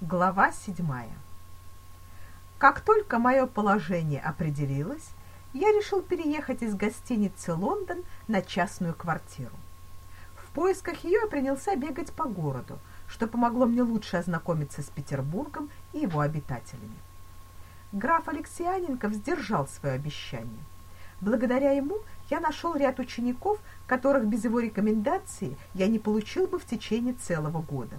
Глава седьмая. Как только мое положение определилось, я решил переехать из гостиницы «Лондон» на частную квартиру. В поисках ее я принялся бегать по городу, что помогло мне лучше ознакомиться с Петербургом и его обитателями. Граф Алексеяненков сдержал свое обещание. Благодаря ему я нашел ряд учеников, которых без его рекомендации я не получил бы в течение целого года.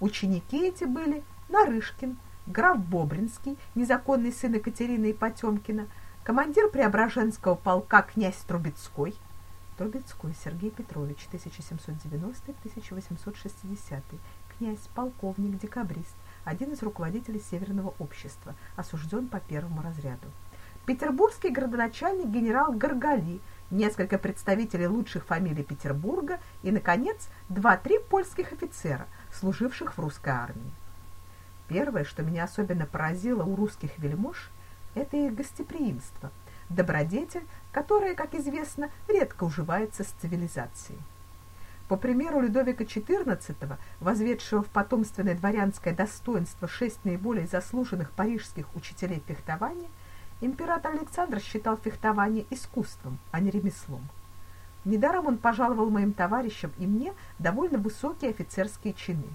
Ученики эти были Нарышкин, граф Бобринский, незаконный сын Екатерины и Потемкина, командир Преображенского полка князь Трубецкой, Трубецкой Сергей Петрович, 1790-1860, князь, полковник, декабрист, один из руководителей Северного общества, осужден по первому разряду. Петербургский градоначальник генерал Горгали, несколько представителей лучших фамилий Петербурга и, наконец, два-три польских офицера – служивших в русской армии. Первое, что меня особенно поразило у русских вельмож, это их гостеприимство, добродетель, которая, как известно, редко уживается с цивилизацией. По примеру Людовика XIV, возведшего в потомственное дворянское достоинство шесть наиболее заслуженных парижских учителей фехтования, император Александр считал фехтование искусством, а не ремеслом. Недаром он пожаловал моим товарищам и мне довольно высокие офицерские чины.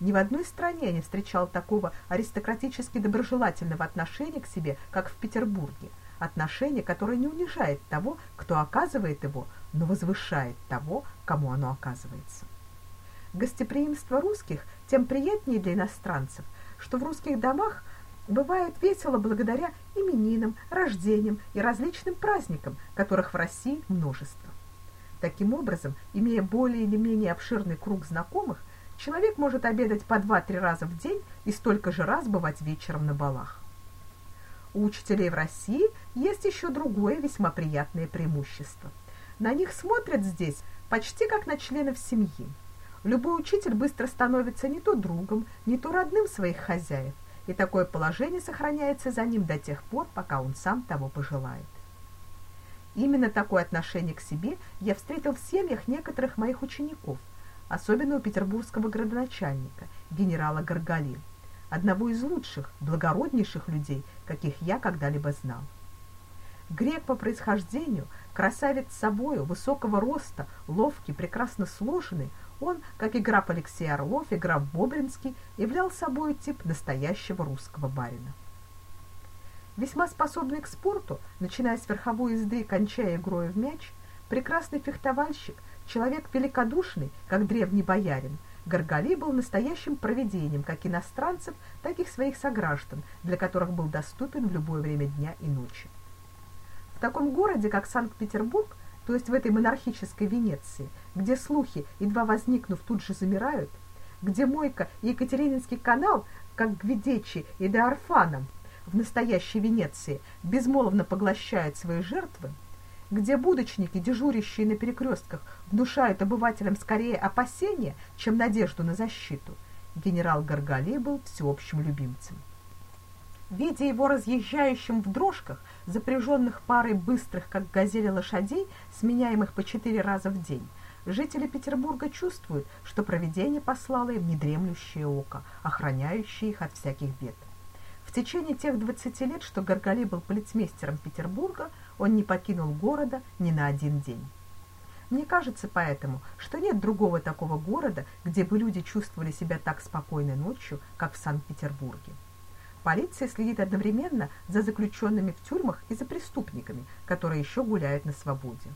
Ни в одной стране я не встречал такого аристократически доброжелательного отношения к себе, как в Петербурге, отношения, которое не унижает того, кто оказывает его, но возвышает того, кому оно оказывается. Гостеприимство русских тем приятнее для иностранцев, что в русских домах бывает весело благодаря именинам, рождениям и различным праздникам, которых в России множество. Таким образом, имея более или менее обширный круг знакомых, человек может обедать по два-три раза в день и столько же раз бывать вечером на балах. У учителей в России есть еще другое весьма приятное преимущество. На них смотрят здесь почти как на членов семьи. Любой учитель быстро становится не то другом, не то родным своих хозяев, и такое положение сохраняется за ним до тех пор, пока он сам того пожелает. Именно такое отношение к себе я встретил в семьях некоторых моих учеников, особенно у петербургского градоначальника, генерала Горгали, одного из лучших, благороднейших людей, каких я когда-либо знал. Грек по происхождению, красавец собою, высокого роста, ловкий, прекрасно сложенный, он, как и граф Алексей Орлов и граф Бобринский, являл собой тип настоящего русского барина. Весьма способный к спорту, начиная с верховой езды и кончая игрой в мяч, прекрасный фехтовальщик, человек великодушный, как древний боярин, Горгали был настоящим провидением как иностранцев, так и своих сограждан, для которых был доступен в любое время дня и ночи. В таком городе, как Санкт-Петербург, то есть в этой монархической Венеции, где слухи, едва возникнув, тут же замирают, где Мойка и Екатерининский канал, как Гвидечи и Деорфаном, в настоящей Венеции безмолвно поглощает свои жертвы, где будочники, дежурящие на перекрестках, внушают обывателям скорее опасения, чем надежду на защиту, генерал Гаргали был всеобщим любимцем. Видя его разъезжающим в дрожках, запряженных парой быстрых, как газели лошадей, сменяемых по четыре раза в день, жители Петербурга чувствуют, что провидение послало им недремлющее око, охраняющее их от всяких бед течение тех двадцати лет, что Горгали был полицмейстером Петербурга, он не покинул города ни на один день. Мне кажется поэтому, что нет другого такого города, где бы люди чувствовали себя так спокойно ночью, как в Санкт-Петербурге. Полиция следит одновременно за заключенными в тюрьмах и за преступниками, которые еще гуляют на свободе.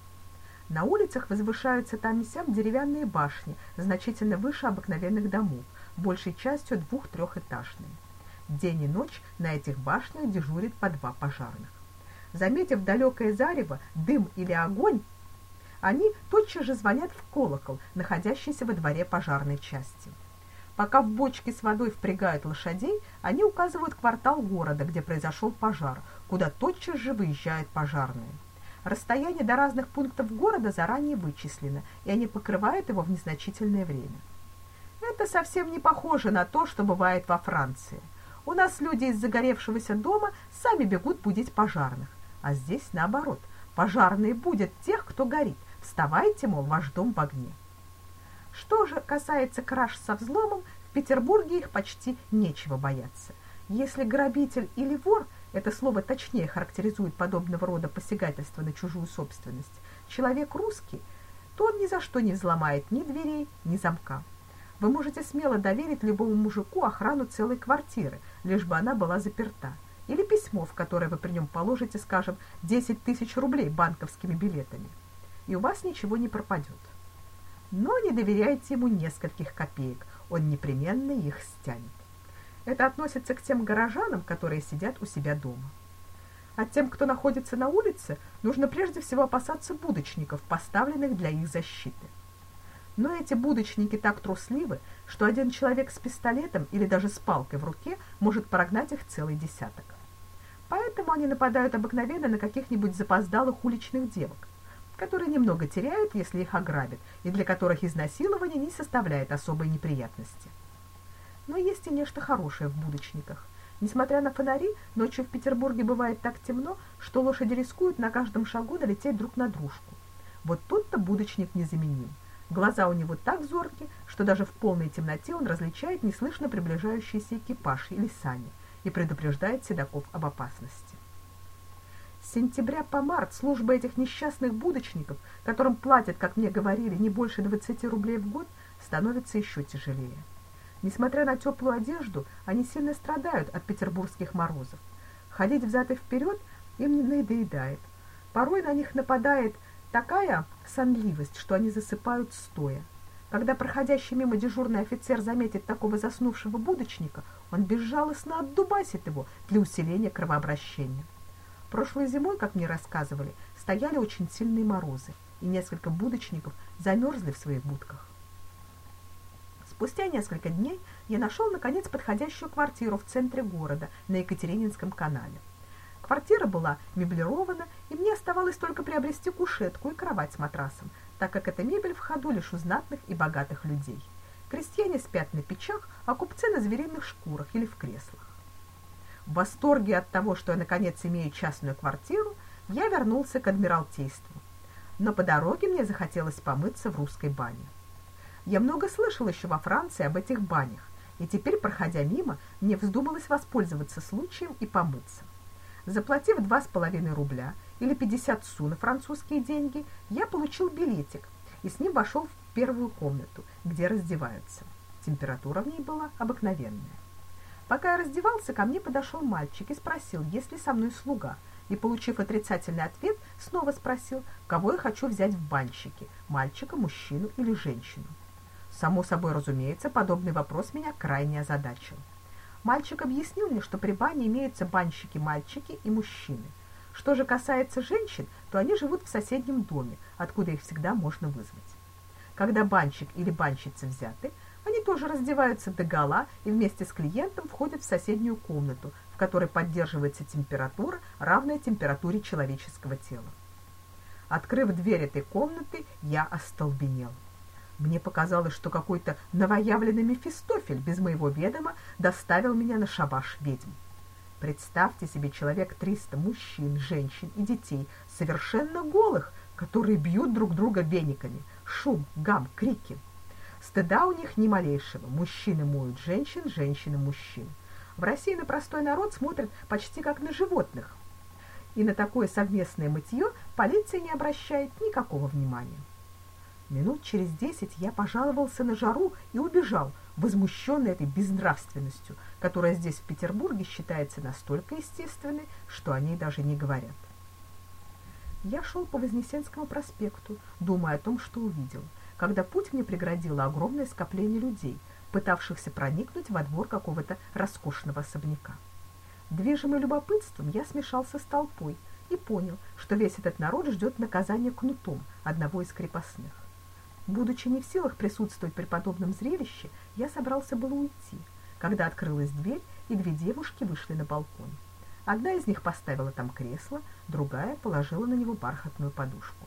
На улицах возвышаются там и сям деревянные башни, значительно выше обыкновенных домов, большей частью двух-трехэтажные. День и ночь на этих башнях дежурит по два пожарных. Заметив далекое зарево, дым или огонь, они тотчас же звонят в колокол, находящийся во дворе пожарной части. Пока в бочке с водой впрягают лошадей, они указывают квартал города, где произошел пожар, куда тотчас же выезжают пожарные. Расстояние до разных пунктов города заранее вычислено, и они покрывают его в незначительное время. Это совсем не похоже на то, что бывает во Франции. У нас люди из загоревшегося дома сами бегут будить пожарных. А здесь наоборот. Пожарные будут тех, кто горит. Вставайте, мол, ваш дом в огне. Что же касается краж со взломом, В Петербурге их почти нечего бояться. Если грабитель или вор, это слово точнее характеризует подобного рода посягательство на чужую собственность, человек русский, то он ни за что не взломает ни дверей, ни замка. Вы можете смело доверить любому мужику охрану целой квартиры, лишь бы она была заперта, или письмо, в которое вы при нем положите, скажем, 10 тысяч рублей банковскими билетами, и у вас ничего не пропадет. Но не доверяйте ему нескольких копеек, он непременно их стянет. Это относится к тем горожанам, которые сидят у себя дома. А тем, кто находится на улице, нужно прежде всего опасаться будочников, поставленных для их защиты. Но эти будочники так трусливы, что один человек с пистолетом или даже с палкой в руке может прогнать их целый десяток. Поэтому они нападают обыкновенно на каких-нибудь запоздалых уличных девок, которые немного теряют, если их ограбят, и для которых изнасилование не составляет особой неприятности. Но есть и нечто хорошее в будочниках. Несмотря на фонари, ночью в Петербурге бывает так темно, что лошади рискуют на каждом шагу налететь друг на дружку. Вот тут-то будочник незаменим. Глаза у него так зорки, что даже в полной темноте он различает неслышно приближающийся экипаж или сани и предупреждает седаков об опасности. С сентября по март служба этих несчастных будочников, которым платят, как мне говорили, не больше 20 рублей в год, становится еще тяжелее. Несмотря на теплую одежду, они сильно страдают от петербургских морозов. Ходить взад и вперед им надоедает. Порой на них нападает такая сонливость, что они засыпают стоя. Когда проходящий мимо дежурный офицер заметит такого заснувшего будочника, он безжалостно отдубасит его для усиления кровообращения. Прошлой зимой, как мне рассказывали, стояли очень сильные морозы, и несколько будочников замерзли в своих будках. Спустя несколько дней я нашел, наконец, подходящую квартиру в центре города, на Екатерининском канале. Квартира была меблирована, и мне оставалось только приобрести кушетку и кровать с матрасом, так как эта мебель в ходу лишь у знатных и богатых людей. Крестьяне спят на печах, а купцы на звериных шкурах или в креслах. В восторге от того, что я наконец имею частную квартиру, я вернулся к адмиралтейству. Но по дороге мне захотелось помыться в русской бане. Я много слышал еще во Франции об этих банях, и теперь, проходя мимо, мне вздумалось воспользоваться случаем и помыться. Заплатив два с половиной рубля или 50 су на французские деньги, я получил билетик и с ним вошел в первую комнату, где раздеваются. Температура в ней была обыкновенная. Пока я раздевался, ко мне подошел мальчик и спросил, есть ли со мной слуга, и, получив отрицательный ответ, снова спросил, кого я хочу взять в банщики, мальчика, мужчину или женщину. Само собой разумеется, подобный вопрос меня крайне озадачил. Мальчик объяснил мне, что при бане имеются банщики-мальчики и мужчины. Что же касается женщин, то они живут в соседнем доме, откуда их всегда можно вызвать. Когда банщик или банщица взяты, они тоже раздеваются догола и вместе с клиентом входят в соседнюю комнату, в которой поддерживается температура, равная температуре человеческого тела. Открыв дверь этой комнаты, я остолбенел. Мне показалось, что какой-то новоявленный Мефистофель без моего ведома доставил меня на шабаш ведьм. Представьте себе человек триста мужчин, женщин и детей, совершенно голых, которые бьют друг друга вениками. Шум, гам, крики. Стыда у них ни малейшего. Мужчины моют женщин, женщины мужчин. В России на простой народ смотрят почти как на животных. И на такое совместное мытье полиция не обращает никакого внимания. Минут через десять я пожаловался на жару и убежал, возмущенный этой безнравственностью, которая здесь, в Петербурге, считается настолько естественной, что о ней даже не говорят. Я шел по Вознесенскому проспекту, думая о том, что увидел, когда путь мне преградило огромное скопление людей, пытавшихся проникнуть во двор какого-то роскошного особняка. Движимый любопытством, я смешался с толпой и понял, что весь этот народ ждет наказания кнутом одного из крепостных. Будучи не в силах присутствовать при подобном зрелище, я собрался было уйти, когда открылась дверь, и две девушки вышли на балкон. Одна из них поставила там кресло, другая положила на него бархатную подушку.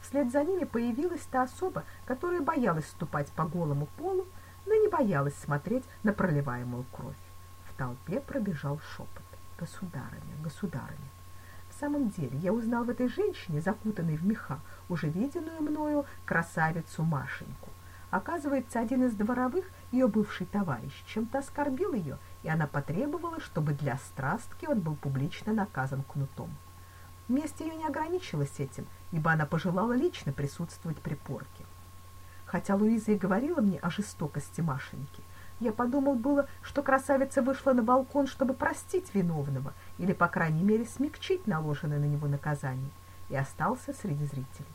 Вслед за ними появилась та особа, которая боялась ступать по голому полу, но не боялась смотреть на проливаемую кровь. В толпе пробежал шепот. «Государыня, государыня!» Самом деле, я узнал в этой женщине, закутанной в меха, уже виденную мною красавицу Машеньку. Оказывается, один из дворовых ее бывший товарищ, чем-то оскорбил ее, и она потребовала, чтобы для страстки он был публично наказан кнутом. Месть ее не ограничилась этим, ибо она пожелала лично присутствовать при порке. Хотя Луиза и говорила мне о жестокости Машеньки, я подумал было, что красавица вышла на балкон, чтобы простить виновного или, по крайней мере, смягчить наложенное на него наказание, и остался среди зрителей.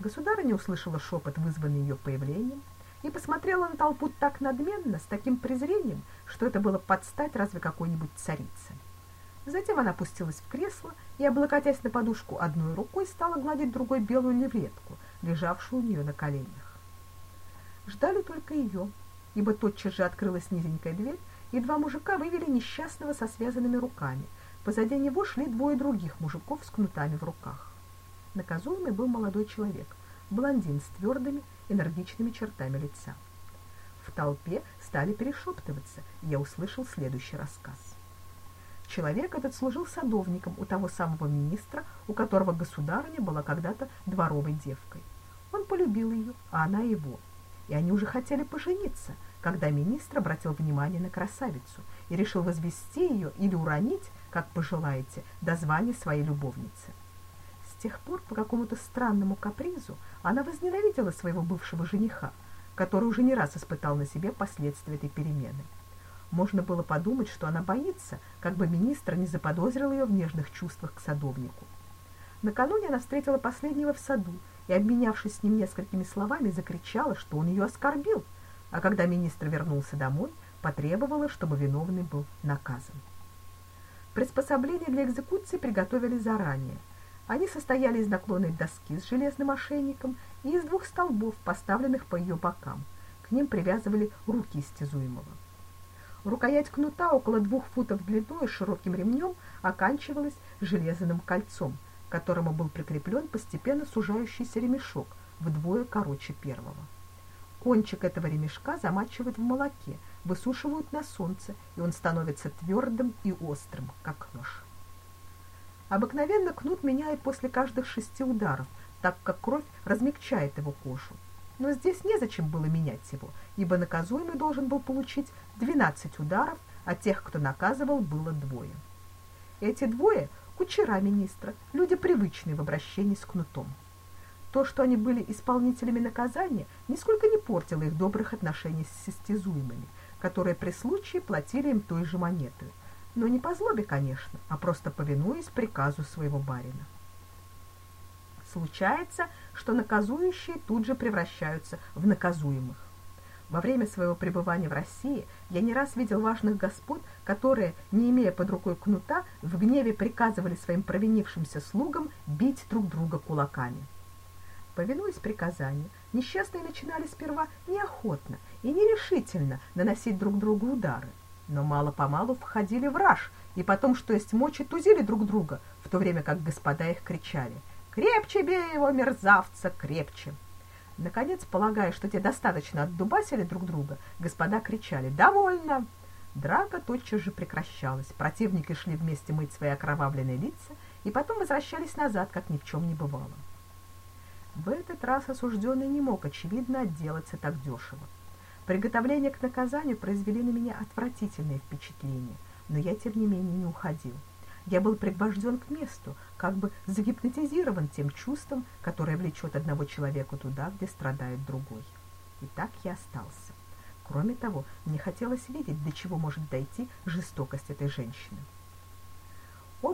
Государыня услышала шепот, вызванный ее появлением, и посмотрела на толпу так надменно, с таким презрением, что это было подстать разве какой-нибудь царице. Затем она опустилась в кресло и, облокотясь на подушку одной рукой, стала гладить другой белую левретку, лежавшую у нее на коленях. Ждали только ее, ибо тотчас же открылась низенькая дверь, и два мужика вывели несчастного со связанными руками. Позади него шли двое других мужиков с кнутами в руках. Наказуемый был молодой человек, блондин с твердыми, энергичными чертами лица. В толпе стали перешептываться, и я услышал следующий рассказ. Человек этот служил садовником у того самого министра, у которого государыня была когда-то дворовой девкой. Он полюбил ее, а она его. И они уже хотели пожениться, когда министр обратил внимание на красавицу и решил возвести ее или уронить, как пожелаете, до звания своей любовницы. С тех пор по какому-то странному капризу она возненавидела своего бывшего жениха, который уже не раз испытал на себе последствия этой перемены. Можно было подумать, что она боится, как бы министр не заподозрил ее в нежных чувствах к садовнику. Накануне она встретила последнего в саду и, обменявшись с ним несколькими словами, закричала, что он ее оскорбил, а когда министр вернулся домой, потребовала, чтобы виновный был наказан. Приспособления для экзекуции приготовили заранее – они состояли из наклонной доски с железным ошейником и из двух столбов, поставленных по ее бокам. К ним привязывали руки истязуемого. Рукоять кнута около двух футов длиной с широким ремнем оканчивалась железным кольцом, к которому был прикреплен постепенно сужающийся ремешок, вдвое короче первого. Кончик этого ремешка замачивают в молоке, высушивают на солнце, и он становится твердым и острым, как нож. Обыкновенно кнут меняет после каждых шести ударов, так как кровь размягчает его кожу. Но здесь незачем было менять его, ибо наказуемый должен был получить 12 ударов, а тех, кто наказывал, было двое. Эти двое – кучера министра, люди привычные в обращении с кнутом. То, что они были исполнителями наказания, нисколько не портило их добрых отношений с истязуемыми, которые при случае платили им той же монетой – но не по злобе, конечно, а просто повинуясь приказу своего барина. Случается, что наказующие тут же превращаются в наказуемых. Во время своего пребывания в России я не раз видел важных господ, которые, не имея под рукой кнута, в гневе приказывали своим провинившимся слугам бить друг друга кулаками. Повинуясь приказанию, несчастные начинали сперва неохотно и нерешительно наносить друг другу удары, но мало-помалу входили в раж, и потом, что есть мочи, тузили друг друга, в то время как господа их кричали «Крепче бей его, мерзавца, крепче!» Наконец, полагая, что те достаточно отдубасили друг друга, господа кричали «Довольно!» Драка тотчас же прекращалась, противники шли вместе мыть свои окровавленные лица и потом возвращались назад, как ни в чем не бывало. В этот раз осужденный не мог, очевидно, отделаться так дешево. Приготовления к наказанию произвели на меня отвратительное впечатление, но я, тем не менее, не уходил. Я был пригвожден к месту, как бы загипнотизирован тем чувством, которое влечет одного человека туда, где страдает другой. И так я остался. Кроме того, мне хотелось видеть, до чего может дойти жестокость этой женщины.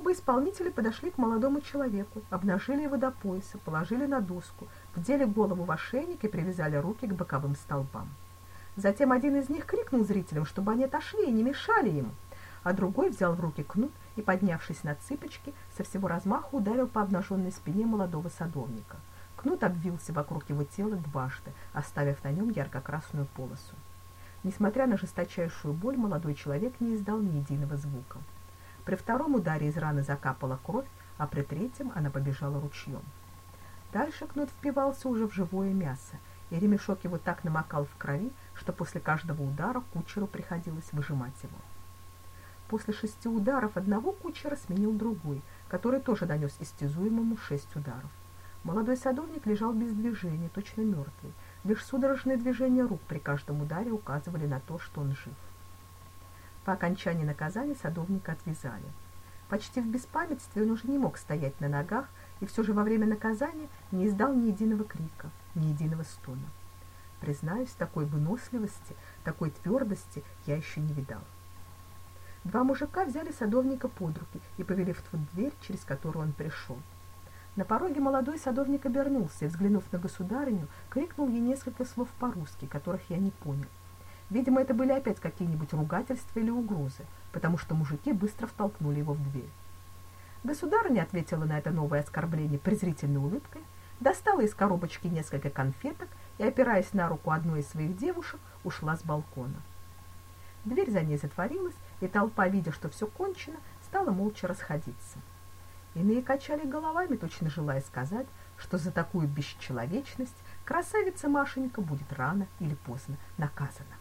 Оба исполнителя подошли к молодому человеку, обнажили его до пояса, положили на доску, вдели голову в ошейник и привязали руки к боковым столбам. Затем один из них крикнул зрителям, чтобы они отошли и не мешали ему, а другой взял в руки кнут и, поднявшись на цыпочки, со всего размаху ударил по обнаженной спине молодого садовника. Кнут обвился вокруг его тела дважды, оставив на нем ярко-красную полосу. Несмотря на жесточайшую боль, молодой человек не издал ни единого звука. При втором ударе из раны закапала кровь, а при третьем она побежала ручьем. Дальше кнут впивался уже в живое мясо, и ремешок его так намокал в крови, что после каждого удара кучеру приходилось выжимать его. После шести ударов одного кучера сменил другой, который тоже донес истязуемому шесть ударов. Молодой садовник лежал без движения, точно мертвый. лишь судорожные движения рук при каждом ударе указывали на то, что он жив. По окончании наказания садовника отвязали. Почти в беспамятстве он уже не мог стоять на ногах, и все же во время наказания не издал ни единого крика, ни единого стона. Признаюсь, такой выносливости, такой твердости я еще не видал. Два мужика взяли садовника под руки и повели в ту дверь, через которую он пришел. На пороге молодой садовник обернулся и, взглянув на государыню, крикнул ей несколько слов по-русски, которых я не понял. Видимо, это были опять какие-нибудь ругательства или угрозы, потому что мужики быстро втолкнули его в дверь. Государыня ответила на это новое оскорбление презрительной улыбкой, достала из коробочки несколько конфеток и, опираясь на руку одной из своих девушек, ушла с балкона. Дверь за ней затворилась, и толпа, видя, что все кончено, стала молча расходиться. Иные качали головами, точно желая сказать, что за такую бесчеловечность красавица Машенька будет рано или поздно наказана.